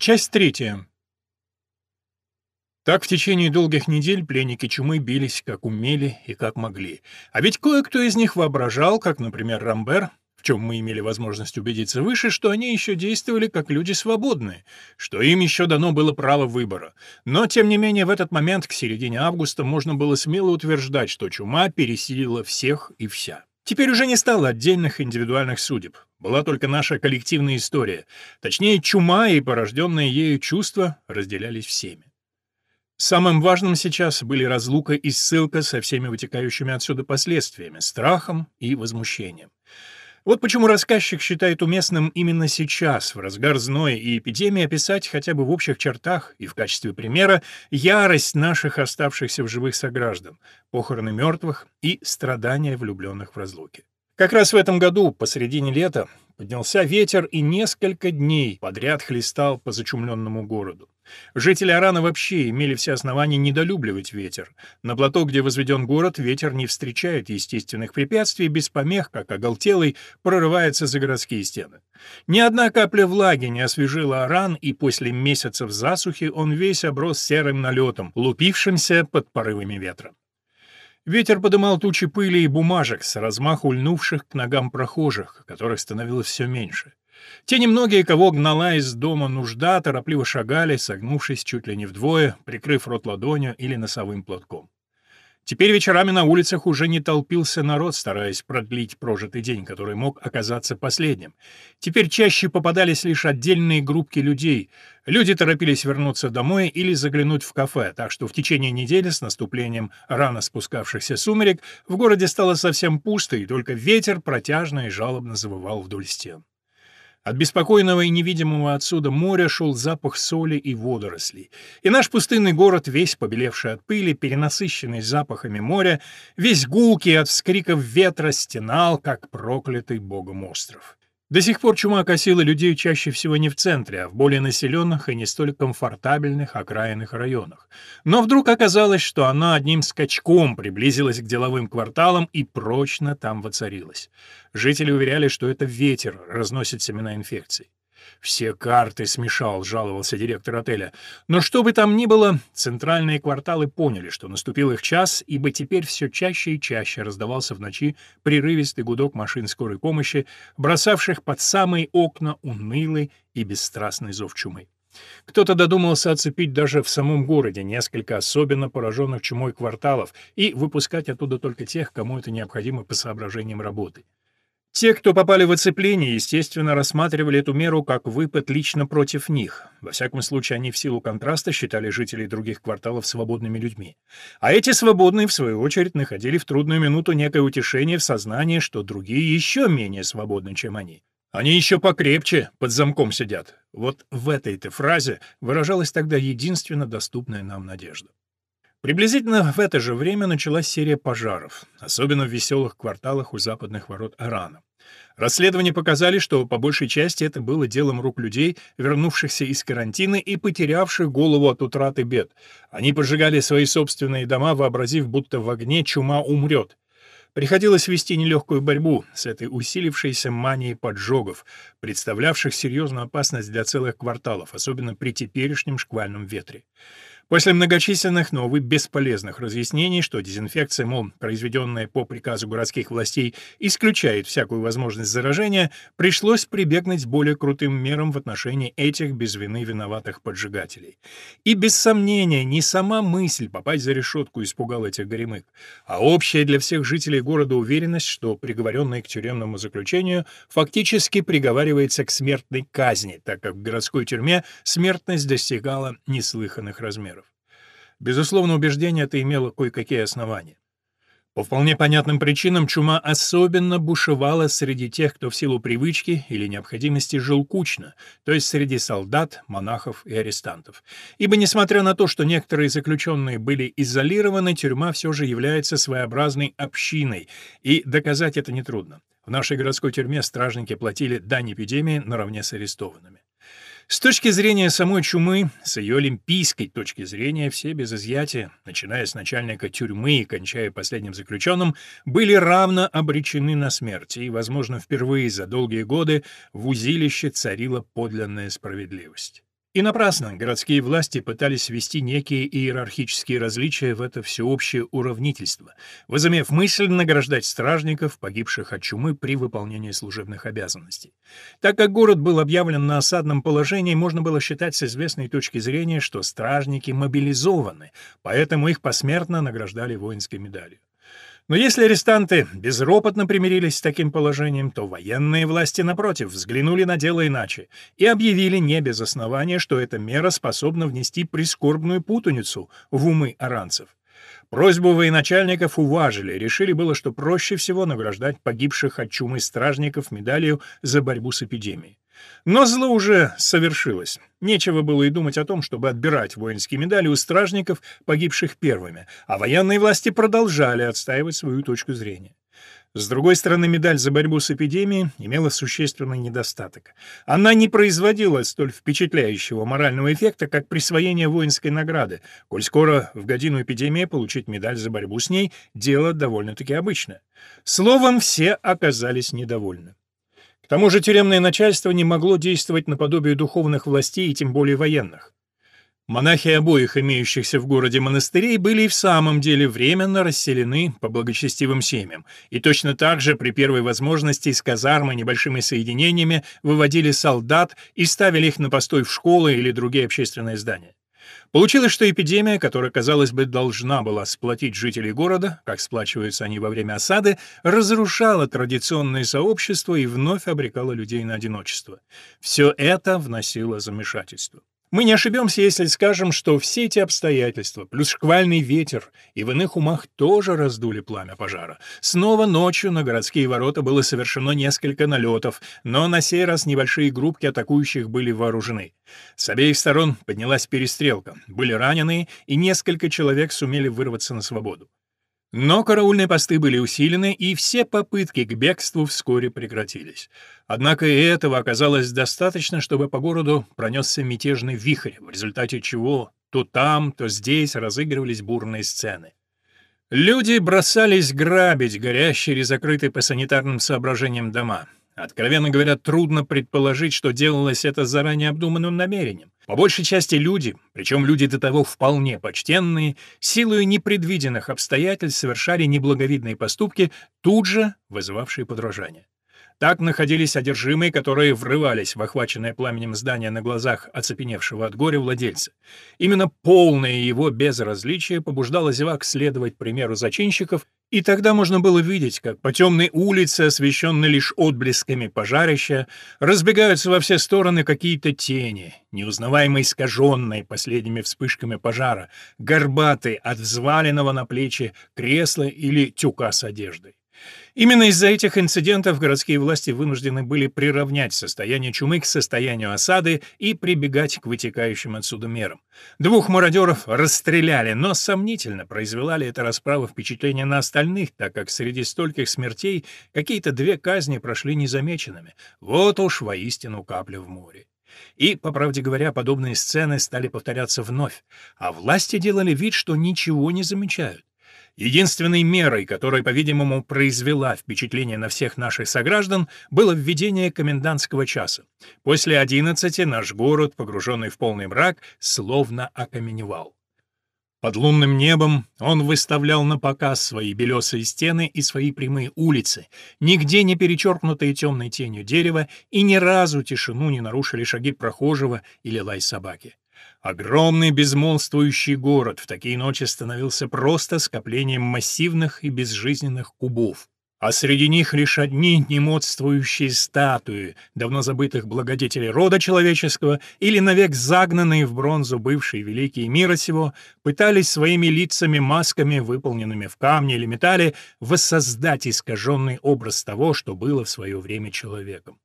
Часть третья. Так в течение долгих недель пленники чумы бились, как умели и как могли. А ведь кое-кто из них воображал, как, например, Рамбер, в чем мы имели возможность убедиться выше, что они еще действовали как люди свободные, что им еще дано было право выбора. Но, тем не менее, в этот момент, к середине августа, можно было смело утверждать, что чума пересилила всех и вся. Теперь уже не стало отдельных индивидуальных судеб. Была только наша коллективная история. Точнее, чума и порожденные ею чувства разделялись всеми. Самым важным сейчас были разлука и ссылка со всеми вытекающими отсюда последствиями, страхом и возмущением. Вот почему рассказчик считает уместным именно сейчас, в разгар зноя и эпидемии, описать хотя бы в общих чертах и в качестве примера ярость наших оставшихся в живых сограждан, похороны мертвых и страдания влюбленных в разлуке. Как раз в этом году, посредине лета, поднялся ветер и несколько дней подряд хлестал по зачумленному городу. Жители Арана вообще имели все основания недолюбливать ветер. На плато, где возведен город, ветер не встречает естественных препятствий, без помех, как оголтелый, прорывается за городские стены. Ни одна капля влаги не освежила Аран, и после месяцев засухи он весь оброс серым налетом, лупившимся под порывами ветра. Ветер подымал тучи пыли и бумажек с размаху льнувших к ногам прохожих, которых становилось все меньше. Те немногие, кого гнала из дома нужда, торопливо шагали, согнувшись чуть ли не вдвое, прикрыв рот ладонью или носовым платком. Теперь вечерами на улицах уже не толпился народ, стараясь продлить прожитый день, который мог оказаться последним. Теперь чаще попадались лишь отдельные группки людей. Люди торопились вернуться домой или заглянуть в кафе, так что в течение недели с наступлением рано спускавшихся сумерек в городе стало совсем пусто, и только ветер протяжно и жалобно завывал вдоль стен. От беспокойного и невидимого отсюда моря шел запах соли и водорослей. И наш пустынный город, весь побелевший от пыли, перенасыщенный запахами моря, весь гулкий от вскриков ветра, стенал, как проклятый богом остров. До сих пор чума косила людей чаще всего не в центре, а в более населенных и не столь комфортабельных окраинных районах. Но вдруг оказалось, что она одним скачком приблизилась к деловым кварталам и прочно там воцарилась. Жители уверяли, что это ветер разносит семена инфекций. «Все карты смешал», — жаловался директор отеля. Но что бы там ни было, центральные кварталы поняли, что наступил их час, ибо теперь все чаще и чаще раздавался в ночи прерывистый гудок машин скорой помощи, бросавших под самые окна унылый и бесстрастный зов чумы. Кто-то додумался оцепить даже в самом городе несколько особенно пораженных чумой кварталов и выпускать оттуда только тех, кому это необходимо по соображениям работы. Те, кто попали в оцепление, естественно, рассматривали эту меру как выпад лично против них. Во всяком случае, они в силу контраста считали жителей других кварталов свободными людьми. А эти свободные, в свою очередь, находили в трудную минуту некое утешение в сознании, что другие еще менее свободны, чем они. Они еще покрепче под замком сидят. Вот в этой-то фразе выражалась тогда единственно доступная нам надежда. Приблизительно в это же время началась серия пожаров, особенно в веселых кварталах у западных ворот Арана. Расследования показали, что по большей части это было делом рук людей, вернувшихся из карантина и потерявших голову от утраты бед. Они поджигали свои собственные дома, вообразив, будто в огне чума умрет. Приходилось вести нелегкую борьбу с этой усилившейся манией поджогов, представлявших серьезную опасность для целых кварталов, особенно при теперешнем шквальном ветре. После многочисленных, но, увы, бесполезных разъяснений, что дезинфекция, мол, произведенная по приказу городских властей, исключает всякую возможность заражения, пришлось прибегнуть более крутым мерам в отношении этих без вины виноватых поджигателей. И без сомнения, не сама мысль попасть за решетку испугала этих горемык, а общая для всех жителей города уверенность, что приговоренный к тюремному заключению фактически приговаривается к смертной казни, так как в городской тюрьме смертность достигала неслыханных размеров. Безусловно, убеждение это имело кое-какие основания. По вполне понятным причинам чума особенно бушевала среди тех, кто в силу привычки или необходимости жил кучно, то есть среди солдат, монахов и арестантов. Ибо, несмотря на то, что некоторые заключенные были изолированы, тюрьма все же является своеобразной общиной, и доказать это нетрудно. В нашей городской тюрьме стражники платили дань эпидемии наравне с арестованными. С точки зрения самой чумы, с ее олимпийской точки зрения, все без изъятия, начиная с начальника тюрьмы и кончая последним заключенным, были равно обречены на смерть, и, возможно, впервые за долгие годы в узилище царила подлинная справедливость. И напрасно городские власти пытались ввести некие иерархические различия в это всеобщее уравнительство, возымев мысль награждать стражников, погибших от чумы при выполнении служебных обязанностей. Так как город был объявлен на осадном положении, можно было считать с известной точки зрения, что стражники мобилизованы, поэтому их посмертно награждали воинской медалью. Но если арестанты безропотно примирились с таким положением, то военные власти, напротив, взглянули на дело иначе и объявили не без основания, что эта мера способна внести прискорбную путаницу в умы аранцев. Просьбу военачальников уважили, решили было, что проще всего награждать погибших от чумы стражников медалью за борьбу с эпидемией. Но зло уже совершилось. Нечего было и думать о том, чтобы отбирать воинские медали у стражников, погибших первыми, а военные власти продолжали отстаивать свою точку зрения. С другой стороны, медаль за борьбу с эпидемией имела существенный недостаток. Она не производила столь впечатляющего морального эффекта, как присвоение воинской награды, коль скоро в годину эпидемии получить медаль за борьбу с ней — дело довольно-таки обычное. Словом, все оказались недовольны. К тому же тюремное начальство не могло действовать наподобие духовных властей и тем более военных. Монахи обоих имеющихся в городе монастырей были и в самом деле временно расселены по благочестивым семьям, и точно так же при первой возможности из казармы небольшими соединениями выводили солдат и ставили их на постой в школы или другие общественные здания. Получилось, что эпидемия, которая, казалось бы, должна была сплотить жителей города, как сплачиваются они во время осады, разрушала традиционное сообщество и вновь обрекала людей на одиночество. Все это вносило замешательство. Мы не ошибемся, если скажем, что все эти обстоятельства, плюс шквальный ветер, и в иных умах тоже раздули пламя пожара. Снова ночью на городские ворота было совершено несколько налетов, но на сей раз небольшие группки атакующих были вооружены. С обеих сторон поднялась перестрелка, были раненые, и несколько человек сумели вырваться на свободу. Но караульные посты были усилены, и все попытки к бегству вскоре прекратились. Однако и этого оказалось достаточно, чтобы по городу пронесся мятежный вихрь, в результате чего то там, то здесь разыгрывались бурные сцены. Люди бросались грабить горящие или закрытые по санитарным соображениям дома. Откровенно говоря, трудно предположить, что делалось это заранее обдуманным намерением. По большей части люди, причем люди до того вполне почтенные, силой непредвиденных обстоятельств совершали неблаговидные поступки, тут же вызывавшие подражание. Так находились одержимые, которые врывались в охваченное пламенем здание на глазах оцепеневшего от горя владельца. Именно полное его безразличие побуждало зевак следовать примеру зачинщиков, и тогда можно было видеть, как по темной улице, освещенной лишь отблесками пожарища, разбегаются во все стороны какие-то тени, неузнаваемо искаженные последними вспышками пожара, горбатые от взваленного на плечи кресла или тюка с одеждой. Именно из-за этих инцидентов городские власти вынуждены были приравнять состояние чумы к состоянию осады и прибегать к вытекающим отсюда мерам. Двух мародеров расстреляли, но сомнительно произвела ли эта расправа впечатление на остальных, так как среди стольких смертей какие-то две казни прошли незамеченными. Вот уж воистину капля в море. И, по правде говоря, подобные сцены стали повторяться вновь, а власти делали вид, что ничего не замечают. Единственной мерой, которая, по-видимому, произвела впечатление на всех наших сограждан, было введение комендантского часа. После одиннадцати наш город, погруженный в полный мрак, словно окаменевал. Под лунным небом он выставлял на показ свои белесые стены и свои прямые улицы, нигде не перечеркнутые темной тенью дерева, и ни разу тишину не нарушили шаги прохожего или лай собаки. Огромный безмолвствующий город в такие ночи становился просто скоплением массивных и безжизненных кубов. А среди них лишь одни немодствующие статуи, давно забытых благодетелей рода человеческого или навек загнанные в бронзу бывшие великие мира сего, пытались своими лицами, масками, выполненными в камне или металле, воссоздать искаженный образ того, что было в свое время человеком.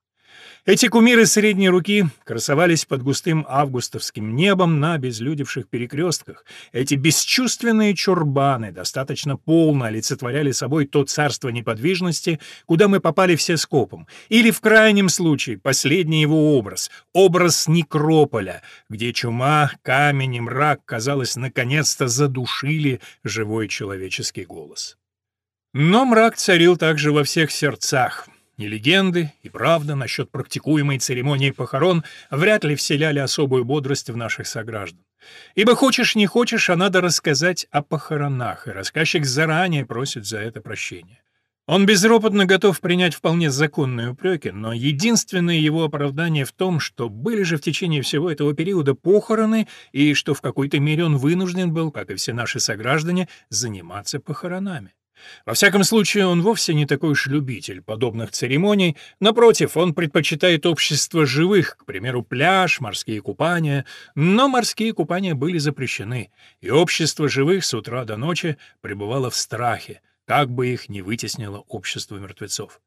Эти кумиры средней руки красовались под густым августовским небом на безлюдевших перекрестках. Эти бесчувственные чурбаны достаточно полно олицетворяли собой то царство неподвижности, куда мы попали все скопом, или, в крайнем случае, последний его образ — образ некрополя, где чума, камень и мрак, казалось, наконец-то задушили живой человеческий голос. Но мрак царил также во всех сердцах — ни легенды и правда насчет практикуемой церемонии похорон вряд ли вселяли особую бодрость в наших сограждан. Ибо хочешь не хочешь, а надо рассказать о похоронах, и рассказчик заранее просит за это прощения. Он безропотно готов принять вполне законные упреки, но единственное его оправдание в том, что были же в течение всего этого периода похороны, и что в какой-то мере он вынужден был, как и все наши сограждане, заниматься похоронами. Во всяком случае, он вовсе не такой уж любитель подобных церемоний. Напротив, он предпочитает общество живых, к примеру, пляж, морские купания. Но морские купания были запрещены, и общество живых с утра до ночи пребывало в страхе, как бы их не вытеснило общество мертвецов.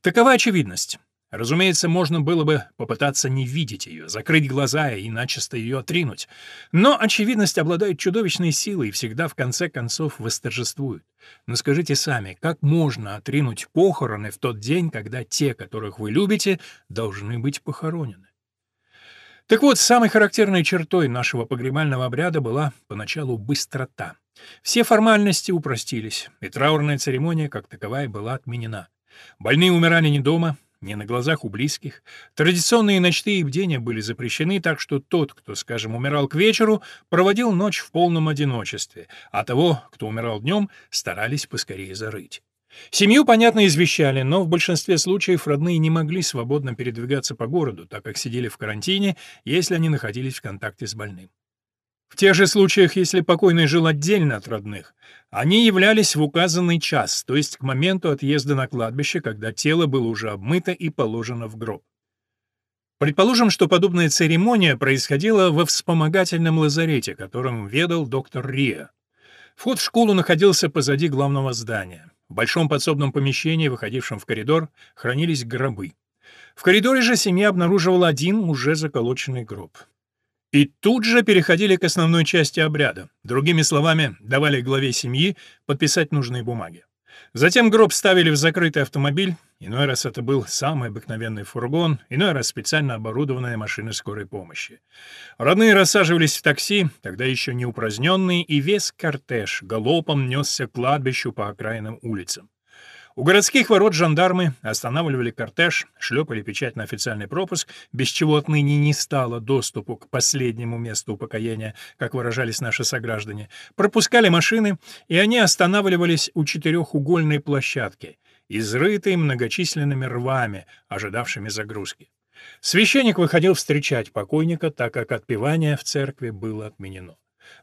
Такова очевидность. Разумеется, можно было бы попытаться не видеть ее, закрыть глаза и начисто ее отринуть. Но очевидность обладает чудовищной силой и всегда в конце концов восторжествует. Но скажите сами, как можно отринуть похороны в тот день, когда те, которых вы любите, должны быть похоронены? Так вот, самой характерной чертой нашего погребального обряда была поначалу быстрота. Все формальности упростились, и траурная церемония как таковая была отменена. Больные умирали не дома, не на глазах у близких. Традиционные ночные бдения были запрещены, так что тот, кто, скажем, умирал к вечеру, проводил ночь в полном одиночестве, а того, кто умирал днем, старались поскорее зарыть. Семью, понятно, извещали, но в большинстве случаев родные не могли свободно передвигаться по городу, так как сидели в карантине, если они находились в контакте с больным. В тех же случаях, если покойный жил отдельно от родных, они являлись в указанный час, то есть к моменту отъезда на кладбище, когда тело было уже обмыто и положено в гроб. Предположим, что подобная церемония происходила во вспомогательном лазарете, которым ведал доктор Риа. Вход в школу находился позади главного здания. В большом подсобном помещении, выходившем в коридор, хранились гробы. В коридоре же семья обнаруживала один уже заколоченный гроб. И тут же переходили к основной части обряда, другими словами, давали главе семьи подписать нужные бумаги. Затем гроб ставили в закрытый автомобиль, иной раз это был самый обыкновенный фургон, иной раз специально оборудованная машина скорой помощи. Родные рассаживались в такси, тогда еще не упраздненные, и весь кортеж галопом несся к кладбищу по окраинным улицам. У городских ворот жандармы останавливали кортеж, шлепали печать на официальный пропуск, без чего отныне не стало доступу к последнему месту упокоения, как выражались наши сограждане, пропускали машины, и они останавливались у четырехугольной площадки, изрытой многочисленными рвами, ожидавшими загрузки. Священник выходил встречать покойника, так как отпевание в церкви было отменено.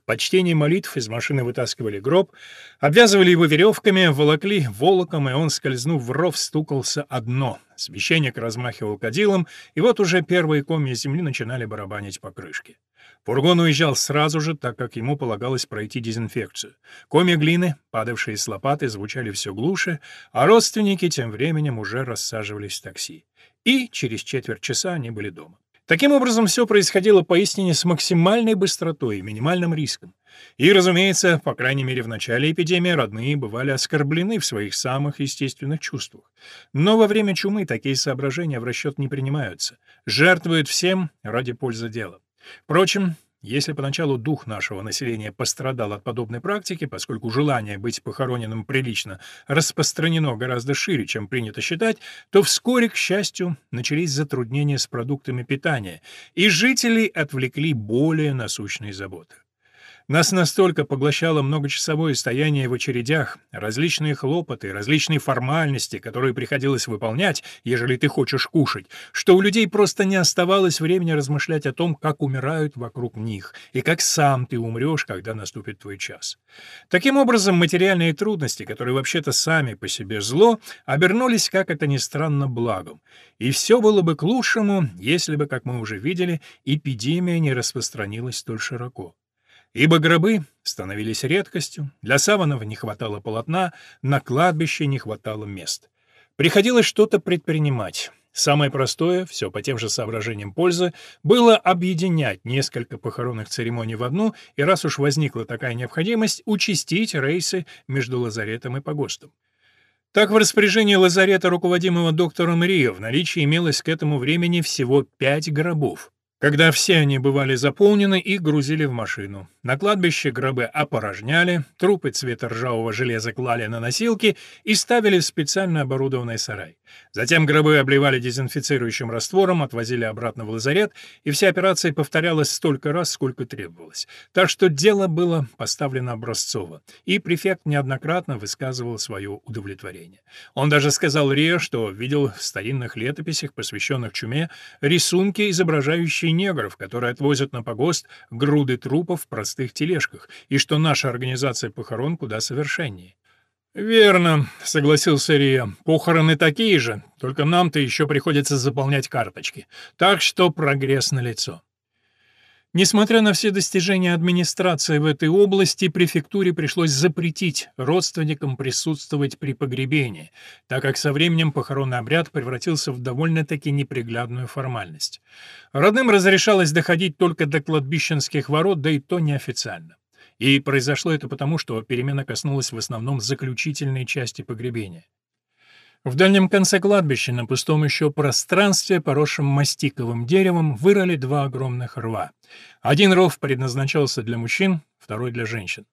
По чтении молитв из машины вытаскивали гроб, обвязывали его веревками, волокли волоком, и он, скользнув в ров, стукался одно. Священник размахивал кадилом, и вот уже первые комья земли начинали барабанить по крышке. Фургон уезжал сразу же, так как ему полагалось пройти дезинфекцию. Комья глины, падавшие с лопаты, звучали все глуше, а родственники тем временем уже рассаживались в такси. И через четверть часа они были дома. Таким образом, все происходило поистине с максимальной быстротой и минимальным риском. И, разумеется, по крайней мере в начале эпидемии родные бывали оскорблены в своих самых естественных чувствах. Но во время чумы такие соображения в расчет не принимаются. Жертвуют всем ради пользы дела. Впрочем, если поначалу дух нашего населения пострадал от подобной практики, поскольку желание быть похороненным прилично распространено гораздо шире, чем принято считать, то вскоре, к счастью, начались затруднения с продуктами питания, и жителей отвлекли более насущные заботы. Нас настолько поглощало многочасовое стояние в очередях, различные хлопоты, различные формальности, которые приходилось выполнять, ежели ты хочешь кушать, что у людей просто не оставалось времени размышлять о том, как умирают вокруг них, и как сам ты умрешь, когда наступит твой час. Таким образом, материальные трудности, которые вообще-то сами по себе зло, обернулись, как это ни странно, благом. И все было бы к лучшему, если бы, как мы уже видели, эпидемия не распространилась столь широко. Ибо гробы становились редкостью, для саванов не хватало полотна, на кладбище не хватало мест. Приходилось что-то предпринимать. Самое простое, все по тем же соображениям пользы, было объединять несколько похоронных церемоний в одну, и раз уж возникла такая необходимость, участить рейсы между лазаретом и погостом. Так в распоряжении лазарета, руководимого доктором Рио, в наличии имелось к этому времени всего пять гробов. Когда все они бывали заполнены, их грузили в машину. На кладбище гробы опорожняли, трупы цвета ржавого железа клали на носилки и ставили в специально оборудованный сарай. Затем гробы обливали дезинфицирующим раствором, отвозили обратно в лазарет, и вся операция повторялась столько раз, сколько требовалось. Так что дело было поставлено образцово, и префект неоднократно высказывал свое удовлетворение. Он даже сказал Рио, что видел в старинных летописях, посвященных чуме, рисунки, изображающие негров, которые отвозят на погост груды трупов простых тележках, и что наша организация похорон куда совершеннее. «Верно», — согласился Рия. «Похороны такие же, только нам-то еще приходится заполнять карточки. Так что прогресс налицо». Несмотря на все достижения администрации в этой области, префектуре пришлось запретить родственникам присутствовать при погребении, так как со временем похоронный обряд превратился в довольно-таки неприглядную формальность. Родным разрешалось доходить только до кладбищенских ворот, да и то неофициально. И произошло это потому, что перемена коснулась в основном заключительной части погребения. В дальнем конце кладбища, на пустом еще пространстве, поросшем мастиковым деревом, вырыли два огромных рва. Один ров предназначался для мужчин, второй — для женщин.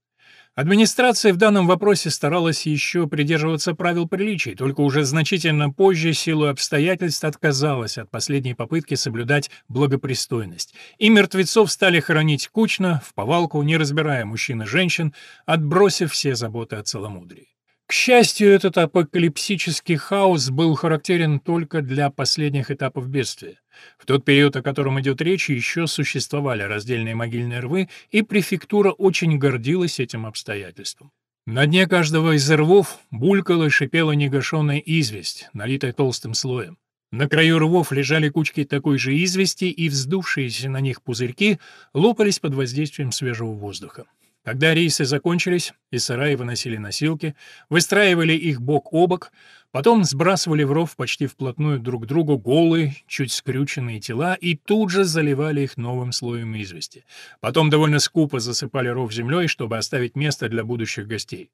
Администрация в данном вопросе старалась еще придерживаться правил приличий, только уже значительно позже силу обстоятельств отказалась от последней попытки соблюдать благопристойность. И мертвецов стали хоронить кучно, в повалку, не разбирая мужчин и женщин, отбросив все заботы о целомудрии. К счастью, этот апокалипсический хаос был характерен только для последних этапов бедствия. В тот период, о котором идет речь, еще существовали раздельные могильные рвы, и префектура очень гордилась этим обстоятельством. На дне каждого из рвов булькала и шипела негашенная известь, налитая толстым слоем. На краю рвов лежали кучки такой же извести, и вздувшиеся на них пузырьки лопались под воздействием свежего воздуха. Когда рейсы закончились, из сарая выносили носилки, выстраивали их бок о бок, потом сбрасывали в ров почти вплотную друг к другу голые, чуть скрюченные тела и тут же заливали их новым слоем извести. Потом довольно скупо засыпали ров землей, чтобы оставить место для будущих гостей.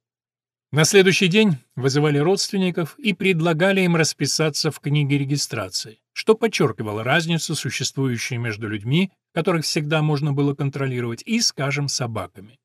На следующий день вызывали родственников и предлагали им расписаться в книге регистрации, что подчеркивало разницу, существующую между людьми, которых всегда можно было контролировать, и, скажем, собаками.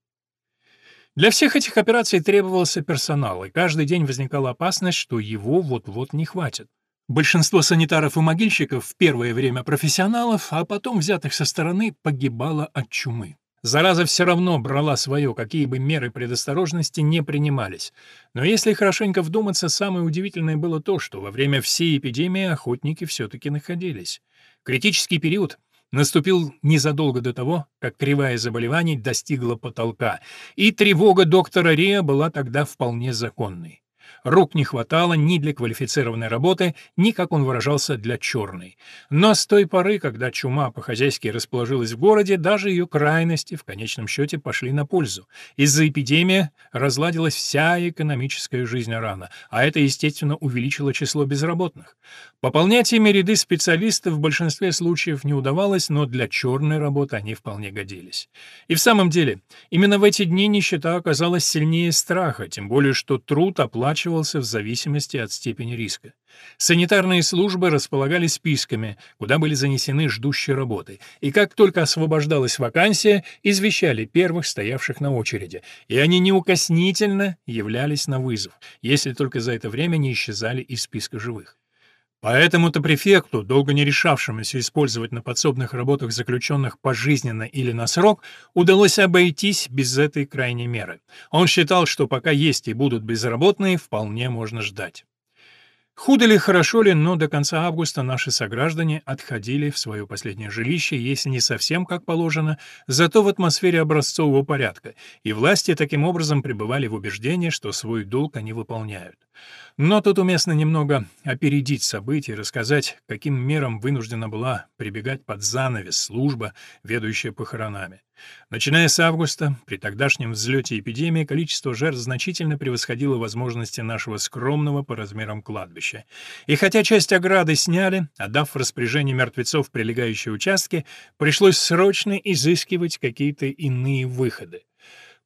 Для всех этих операций требовался персонал, и каждый день возникала опасность, что его вот-вот не хватит. Большинство санитаров и могильщиков в первое время профессионалов, а потом взятых со стороны, погибало от чумы. Зараза все равно брала свое, какие бы меры предосторожности не принимались. Но если хорошенько вдуматься, самое удивительное было то, что во время всей эпидемии охотники все-таки находились. Критический период — наступил незадолго до того, как кривая заболеваний достигла потолка, и тревога доктора Риа была тогда вполне законной. Рук не хватало ни для квалифицированной работы, ни, как он выражался, для черной. Но с той поры, когда чума по-хозяйски расположилась в городе, даже ее крайности в конечном счете пошли на пользу. Из-за эпидемии разладилась вся экономическая жизнь Ирана, а это, естественно, увеличило число безработных. Пополнять ими ряды специалистов в большинстве случаев не удавалось, но для черной работы они вполне годились. И в самом деле, именно в эти дни нищета оказалась сильнее страха, тем более что труд оплачивал оплачивался в зависимости от степени риска. Санитарные службы располагали списками, куда были занесены ждущие работы, и как только освобождалась вакансия, извещали первых, стоявших на очереди, и они неукоснительно являлись на вызов, если только за это время не исчезали из списка живых. Поэтому-то префекту, долго не решавшемуся использовать на подсобных работах заключенных пожизненно или на срок, удалось обойтись без этой крайней меры. Он считал, что пока есть и будут безработные, вполне можно ждать. Худо ли, хорошо ли, но до конца августа наши сограждане отходили в свое последнее жилище, если не совсем как положено, зато в атмосфере образцового порядка, и власти таким образом пребывали в убеждении, что свой долг они выполняют. Но тут уместно немного опередить события и рассказать, каким мерам вынуждена была прибегать под занавес служба, ведущая похоронами. Начиная с августа, при тогдашнем взлете эпидемии, количество жертв значительно превосходило возможности нашего скромного по размерам кладбища. И хотя часть ограды сняли, отдав в распоряжение мертвецов прилегающие участки, пришлось срочно изыскивать какие-то иные выходы.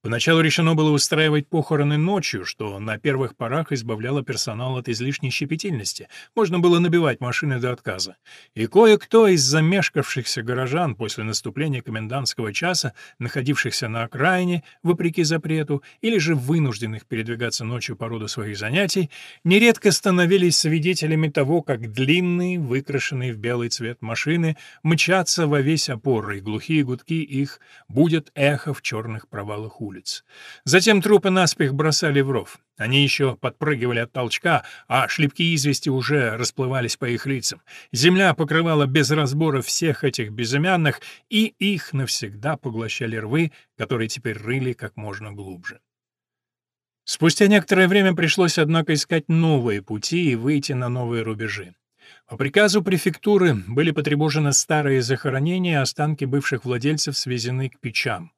Поначалу решено было устраивать похороны ночью, что на первых порах избавляло персонал от излишней щепетильности. Можно было набивать машины до отказа. И кое-кто из замешкавшихся горожан после наступления комендантского часа, находившихся на окраине, вопреки запрету, или же вынужденных передвигаться ночью по роду своих занятий, нередко становились свидетелями того, как длинные, выкрашенные в белый цвет машины мчатся во весь опор, и глухие гудки их будет эхо в черных провалах улиц улиц. Затем трупы наспех бросали в ров. Они еще подпрыгивали от толчка, а шлепки извести уже расплывались по их лицам. Земля покрывала без разбора всех этих безымянных, и их навсегда поглощали рвы, которые теперь рыли как можно глубже. Спустя некоторое время пришлось, однако, искать новые пути и выйти на новые рубежи. По приказу префектуры были потребожены старые захоронения, останки бывших владельцев свезены к печам.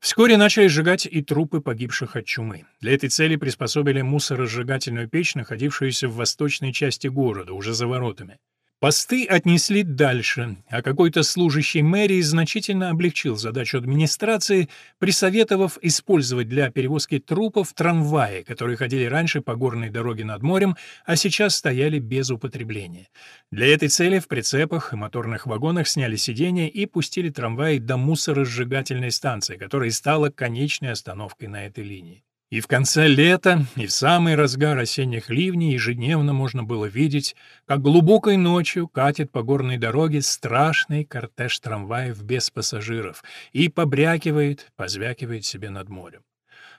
Вскоре начали сжигать и трупы погибших от чумы. Для этой цели приспособили мусоросжигательную печь, находившуюся в восточной части города, уже за воротами. Посты отнесли дальше, а какой-то служащий мэрии значительно облегчил задачу администрации, присоветовав использовать для перевозки трупов трамваи, которые ходили раньше по горной дороге над морем, а сейчас стояли без употребления. Для этой цели в прицепах и моторных вагонах сняли сиденья и пустили трамваи до мусоросжигательной станции, которая стала конечной остановкой на этой линии. И в конце лета, и в самый разгар осенних ливней ежедневно можно было видеть, как глубокой ночью катит по горной дороге страшный кортеж трамваев без пассажиров и побрякивает, позвякивает себе над морем.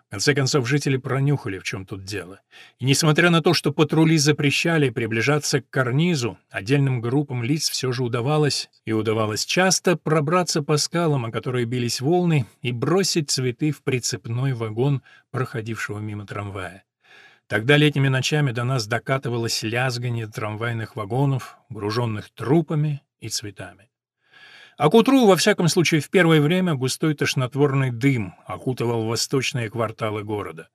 В конце концов, жители пронюхали, в чем тут дело. И несмотря на то, что патрули запрещали приближаться к карнизу, отдельным группам лиц все же удавалось, и удавалось часто, пробраться по скалам, о которые бились волны, и бросить цветы в прицепной вагон, проходившего мимо трамвая. Тогда летними ночами до нас докатывалось лязганье трамвайных вагонов, груженных трупами и цветами. А к утру, во всяком случае в первое время, густой тошнотворный дым окутывал восточные кварталы города.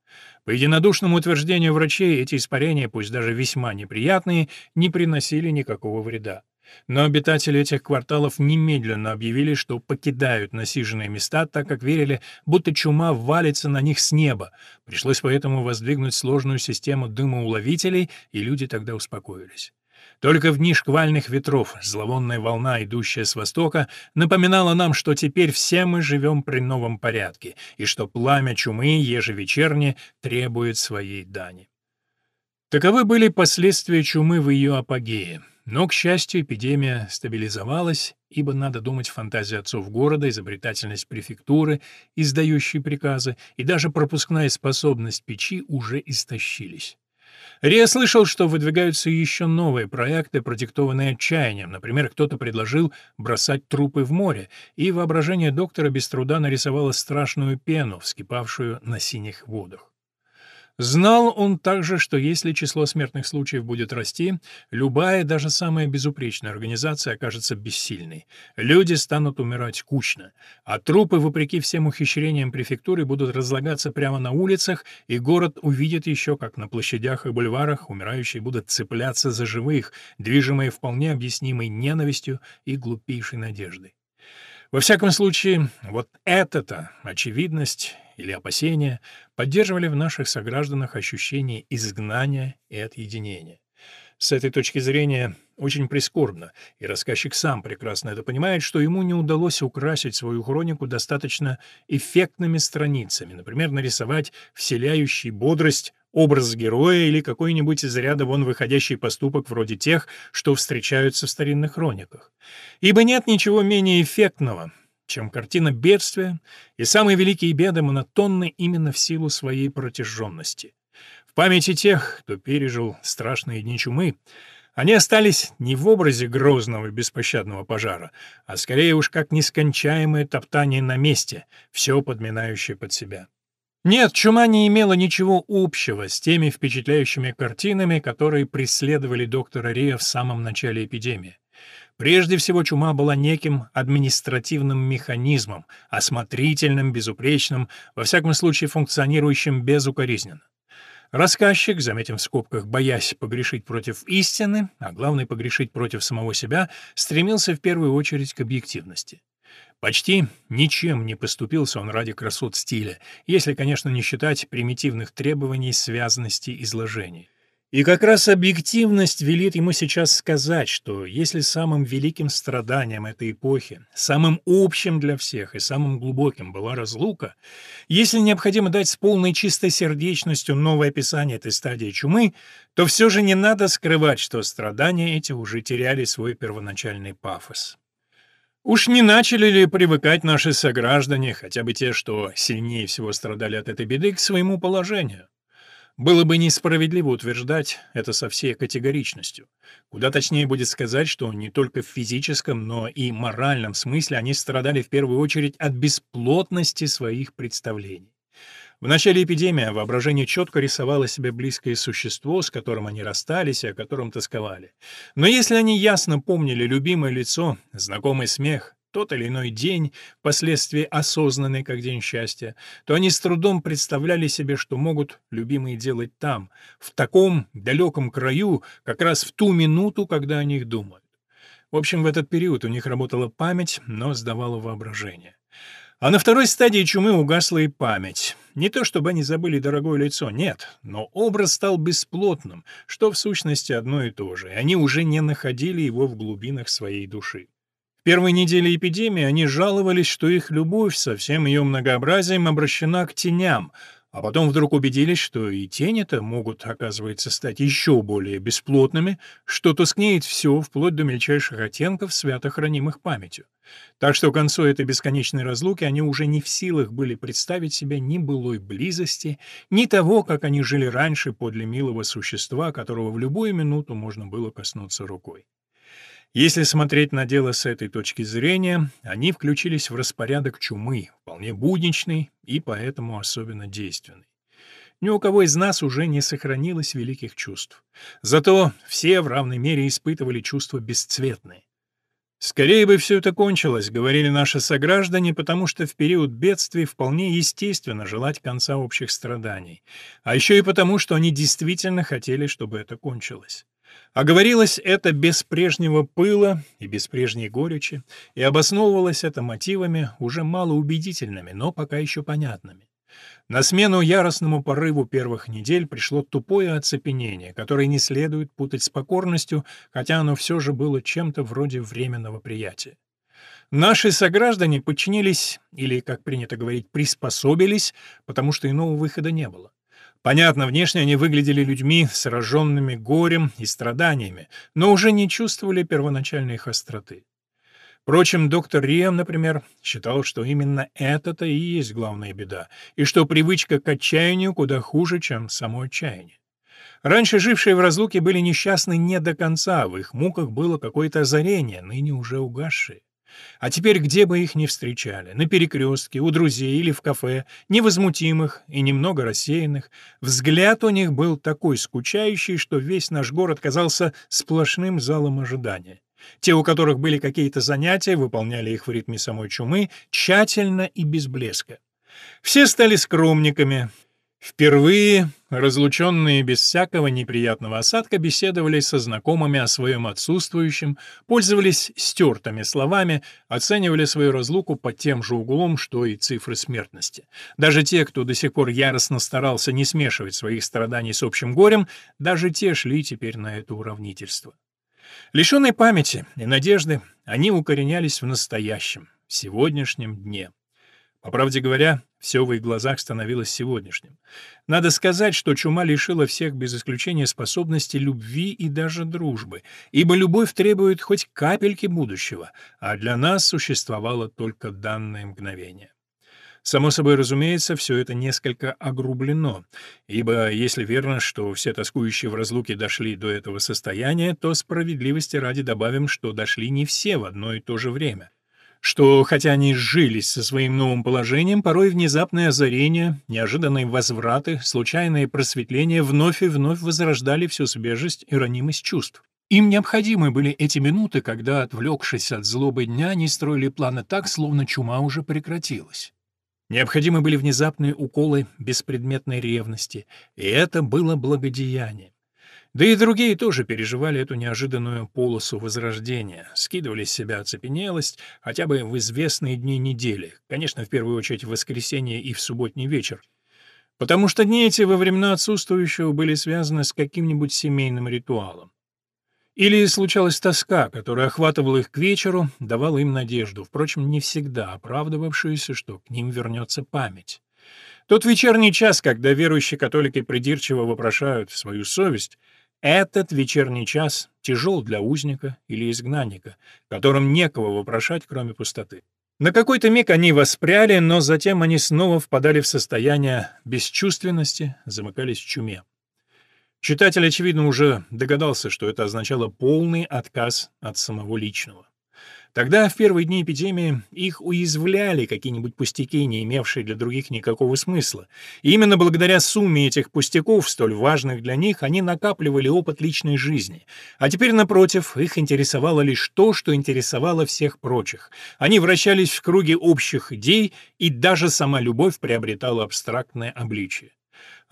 По единодушному утверждению врачей, эти испарения, пусть даже весьма неприятные, не приносили никакого вреда. Но обитатели этих кварталов немедленно объявили, что покидают насиженные места, так как верили, будто чума валится на них с неба. Пришлось поэтому воздвигнуть сложную систему дымоуловителей, и люди тогда успокоились. Только в дни шквальных ветров зловонная волна, идущая с востока, напоминала нам, что теперь все мы живем при новом порядке, и что пламя чумы ежевечерне требует своей дани. Таковы были последствия чумы в ее апогее. Но, к счастью, эпидемия стабилизовалась, ибо, надо думать, фантазия отцов города, изобретательность префектуры, издающей приказы, и даже пропускная способность печи уже истощились. Рия слышал, что выдвигаются еще новые проекты, продиктованные отчаянием. Например, кто-то предложил бросать трупы в море, и воображение доктора без труда нарисовало страшную пену, вскипавшую на синих водах. Знал он также, что если число смертных случаев будет расти, любая, даже самая безупречная организация окажется бессильной. Люди станут умирать кучно, а трупы, вопреки всем ухищрениям префектуры, будут разлагаться прямо на улицах, и город увидит еще, как на площадях и бульварах умирающие будут цепляться за живых, движимые вполне объяснимой ненавистью и глупейшей надеждой. Во всяком случае, вот эта-то очевидность или опасения поддерживали в наших согражданах ощущение изгнания и отъединения. С этой точки зрения очень прискорбно, и рассказчик сам прекрасно это понимает, что ему не удалось украсить свою хронику достаточно эффектными страницами, например, нарисовать вселяющий бодрость образ героя или какой-нибудь из ряда вон выходящий поступок вроде тех, что встречаются в старинных хрониках. Ибо нет ничего менее эффектного, чем картина бедствия, и самые великие беды монотонны именно в силу своей протяженности. В памяти тех, кто пережил страшные дни чумы, они остались не в образе грозного и беспощадного пожара, а скорее уж как нескончаемое топтание на месте, все подминающее под себя. Нет, чума не имела ничего общего с теми впечатляющими картинами, которые преследовали доктора Рия в самом начале эпидемии. Прежде всего, чума была неким административным механизмом, осмотрительным, безупречным, во всяком случае функционирующим безукоризненно. Рассказчик, заметим в скобках, боясь погрешить против истины, а главное погрешить против самого себя, стремился в первую очередь к объективности. Почти ничем не поступился он ради красот стиля, если, конечно, не считать примитивных требований связанности изложений. И как раз объективность велит ему сейчас сказать, что если самым великим страданием этой эпохи, самым общим для всех и самым глубоким была разлука, если необходимо дать с полной чистосердечностью новое описание этой стадии чумы, то все же не надо скрывать, что страдания эти уже теряли свой первоначальный пафос. Уж не начали ли привыкать наши сограждане, хотя бы те, что сильнее всего страдали от этой беды, к своему положению? Было бы несправедливо утверждать это со всей категоричностью. Куда точнее будет сказать, что не только в физическом, но и моральном смысле они страдали в первую очередь от бесплотности своих представлений. В начале эпидемии воображение четко рисовало себе близкое существо, с которым они расстались и о котором тосковали. Но если они ясно помнили любимое лицо, знакомый смех, тот или иной день, впоследствии осознанный как день счастья, то они с трудом представляли себе, что могут любимые делать там, в таком далеком краю, как раз в ту минуту, когда о них думают. В общем, в этот период у них работала память, но сдавала воображение. А на второй стадии чумы угасла и память. Не то чтобы они забыли дорогое лицо, нет, но образ стал бесплотным, что в сущности одно и то же, и они уже не находили его в глубинах своей души. В первой неделе эпидемии они жаловались, что их любовь со всем ее многообразием обращена к теням, а потом вдруг убедились, что и тени-то могут, оказывается, стать еще более бесплотными, что тускнеет все, вплоть до мельчайших оттенков, свято хранимых памятью. Так что к концу этой бесконечной разлуки они уже не в силах были представить себе ни былой близости, ни того, как они жили раньше подле милого существа, которого в любую минуту можно было коснуться рукой. Если смотреть на дело с этой точки зрения, они включились в распорядок чумы, вполне будничный и поэтому особенно действенный. Ни у кого из нас уже не сохранилось великих чувств. Зато все в равной мере испытывали чувства бесцветные. «Скорее бы все это кончилось», — говорили наши сограждане, потому что в период бедствий вполне естественно желать конца общих страданий, а еще и потому, что они действительно хотели, чтобы это кончилось. А говорилось это без прежнего пыла и без прежней горечи, и обосновывалось это мотивами, уже малоубедительными, но пока еще понятными. На смену яростному порыву первых недель пришло тупое оцепенение, которое не следует путать с покорностью, хотя оно все же было чем-то вроде временного приятия. Наши сограждане подчинились, или, как принято говорить, приспособились, потому что иного выхода не было. Понятно, внешне они выглядели людьми, сраженными горем и страданиями, но уже не чувствовали первоначальной их остроты. Впрочем, доктор Рием, например, считал, что именно это-то и есть главная беда, и что привычка к отчаянию куда хуже, чем само отчаяние. Раньше жившие в разлуке были несчастны не до конца, в их муках было какое-то озарение, ныне уже угасшее. А теперь где бы их ни встречали, на перекрестке, у друзей или в кафе, невозмутимых и немного рассеянных, взгляд у них был такой скучающий, что весь наш город казался сплошным залом ожидания. Те, у которых были какие-то занятия, выполняли их в ритме самой чумы, тщательно и без блеска. Все стали скромниками, Впервые разлученные без всякого неприятного осадка беседовали со знакомыми о своем отсутствующем, пользовались стертыми словами, оценивали свою разлуку под тем же углом, что и цифры смертности. Даже те, кто до сих пор яростно старался не смешивать своих страданий с общим горем, даже те шли теперь на это уравнительство. Лишенные памяти и надежды, они укоренялись в настоящем, сегодняшнем дне. По правде говоря, все в их глазах становилось сегодняшним. Надо сказать, что чума лишила всех без исключения способности любви и даже дружбы, ибо любовь требует хоть капельки будущего, а для нас существовало только данное мгновение. Само собой разумеется, все это несколько огрублено, ибо если верно, что все тоскующие в разлуке дошли до этого состояния, то справедливости ради добавим, что дошли не все в одно и то же время что, хотя они сжились со своим новым положением, порой внезапное озарение, неожиданные возвраты, случайные просветления вновь и вновь возрождали всю свежесть и ранимость чувств. Им необходимы были эти минуты, когда, отвлекшись от злобы дня, они строили планы так, словно чума уже прекратилась. Необходимы были внезапные уколы беспредметной ревности, и это было благодеяние. Да и другие тоже переживали эту неожиданную полосу возрождения, скидывали с себя оцепенелость хотя бы в известные дни недели, конечно, в первую очередь в воскресенье и в субботний вечер, потому что дни эти во времена отсутствующего были связаны с каким-нибудь семейным ритуалом. Или случалась тоска, которая охватывала их к вечеру, давала им надежду, впрочем, не всегда оправдывавшуюся, что к ним вернется память. Тот вечерний час, когда верующие католики придирчиво вопрошают свою совесть, этот вечерний час тяжел для узника или изгнанника, которым некого вопрошать, кроме пустоты. На какой-то миг они воспряли, но затем они снова впадали в состояние бесчувственности, замыкались в чуме. Читатель, очевидно, уже догадался, что это означало полный отказ от самого личного. Тогда, в первые дни эпидемии, их уязвляли какие-нибудь пустяки, не имевшие для других никакого смысла. И именно благодаря сумме этих пустяков, столь важных для них, они накапливали опыт личной жизни. А теперь, напротив, их интересовало лишь то, что интересовало всех прочих. Они вращались в круге общих идей, и даже сама любовь приобретала абстрактное обличие.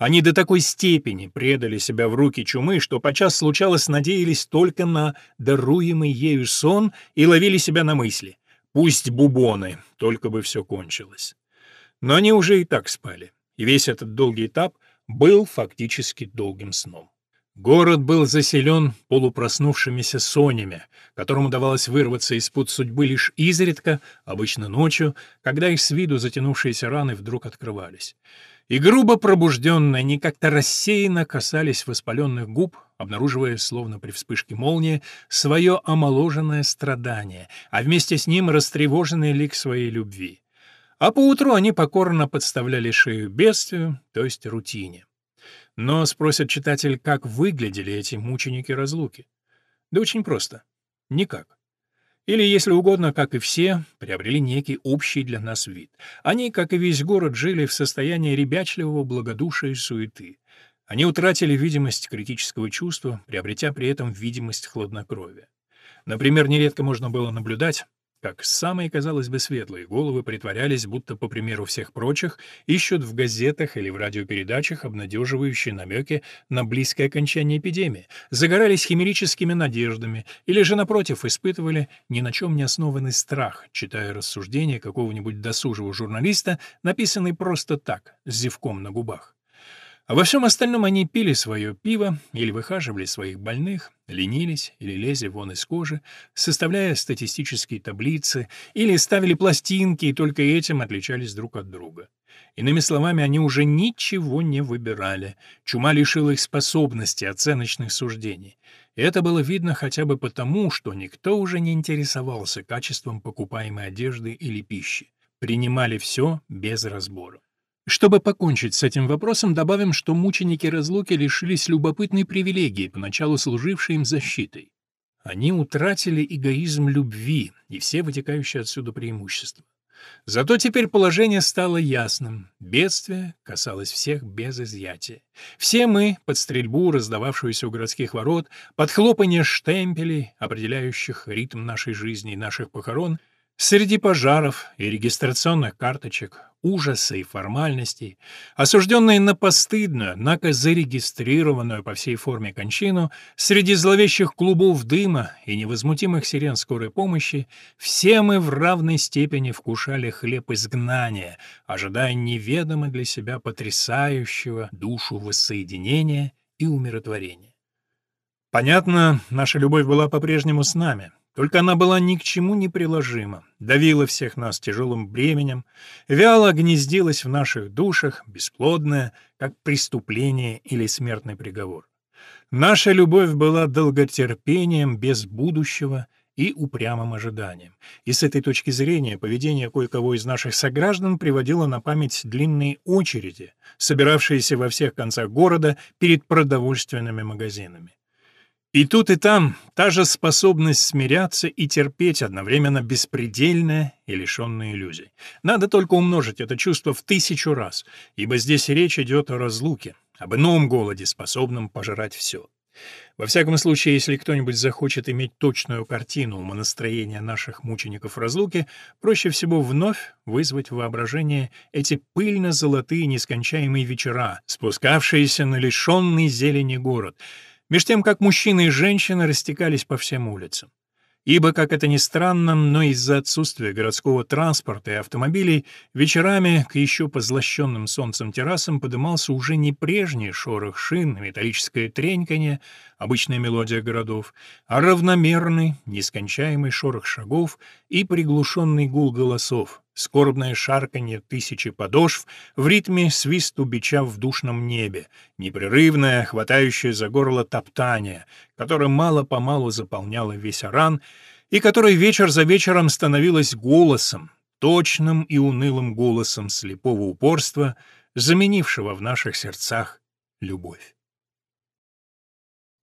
Они до такой степени предали себя в руки чумы, что подчас случалось надеялись только на даруемый ею сон и ловили себя на мысли. Пусть бубоны, только бы все кончилось. Но они уже и так спали, и весь этот долгий этап был фактически долгим сном. Город был заселен полупроснувшимися сонями, которым удавалось вырваться из-под судьбы лишь изредка, обычно ночью, когда их с виду затянувшиеся раны вдруг открывались и грубо пробужденные они как-то рассеянно касались воспаленных губ, обнаруживая, словно при вспышке молнии, свое омоложенное страдание, а вместе с ним растревоженный лик своей любви. А поутру они покорно подставляли шею бедствию, то есть рутине. Но, спросит читатель, как выглядели эти мученики разлуки? Да очень просто. Никак. Или, если угодно, как и все, приобрели некий общий для нас вид. Они, как и весь город, жили в состоянии ребячливого благодушия и суеты. Они утратили видимость критического чувства, приобретя при этом видимость хладнокровия. Например, нередко можно было наблюдать, как самые, казалось бы, светлые головы притворялись, будто, по примеру всех прочих, ищут в газетах или в радиопередачах обнадеживающие намеки на близкое окончание эпидемии, загорались химерическими надеждами или же, напротив, испытывали ни на чем не основанный страх, читая рассуждения какого-нибудь досужего журналиста, написанные просто так, с зевком на губах. А во всем остальном они пили свое пиво или выхаживали своих больных, ленились или лезли вон из кожи, составляя статистические таблицы, или ставили пластинки, и только этим отличались друг от друга. Иными словами, они уже ничего не выбирали. Чума лишила их способности оценочных суждений. И это было видно хотя бы потому, что никто уже не интересовался качеством покупаемой одежды или пищи. Принимали все без разбора. Чтобы покончить с этим вопросом, добавим, что мученики разлуки лишились любопытной привилегии, поначалу служившей им защитой. Они утратили эгоизм любви и все вытекающие отсюда преимущества. Зато теперь положение стало ясным. Бедствие касалось всех без изъятия. Все мы, под стрельбу, раздававшуюся у городских ворот, под хлопанье штемпелей, определяющих ритм нашей жизни и наших похорон, Среди пожаров и регистрационных карточек, ужаса и формальностей, осужденные на постыдную, однако зарегистрированную по всей форме кончину, среди зловещих клубов дыма и невозмутимых сирен скорой помощи, все мы в равной степени вкушали хлеб изгнания, ожидая неведомо для себя потрясающего душу воссоединения и умиротворения. Понятно, наша любовь была по-прежнему с нами, только она была ни к чему не приложима, давила всех нас тяжелым бременем, вяло гнездилась в наших душах, бесплодная, как преступление или смертный приговор. Наша любовь была долготерпением без будущего и упрямым ожиданием. И с этой точки зрения поведение кое-кого из наших сограждан приводило на память длинные очереди, собиравшиеся во всех концах города перед продовольственными магазинами. И тут и там та же способность смиряться и терпеть одновременно беспредельная и лишенная иллюзий. Надо только умножить это чувство в тысячу раз, ибо здесь речь идет о разлуке, об ином голоде, способном пожирать все. Во всяком случае, если кто-нибудь захочет иметь точную картину умонастроения наших мучеников разлуки, проще всего вновь вызвать в воображение эти пыльно-золотые нескончаемые вечера, спускавшиеся на лишенный зелени город — меж тем как мужчины и женщины растекались по всем улицам. Ибо, как это ни странно, но из-за отсутствия городского транспорта и автомобилей, вечерами к еще позлощенным солнцем террасам подымался уже не прежний шорох шин, металлическое треньканье, обычная мелодия городов, а равномерный, нескончаемый шорох шагов и приглушенный гул голосов, скорбное шарканье тысячи подошв в ритме свисту бича в душном небе, непрерывное, хватающее за горло топтание, которое мало-помалу заполняло весь оран, и которое вечер за вечером становилось голосом, точным и унылым голосом слепого упорства, заменившего в наших сердцах любовь.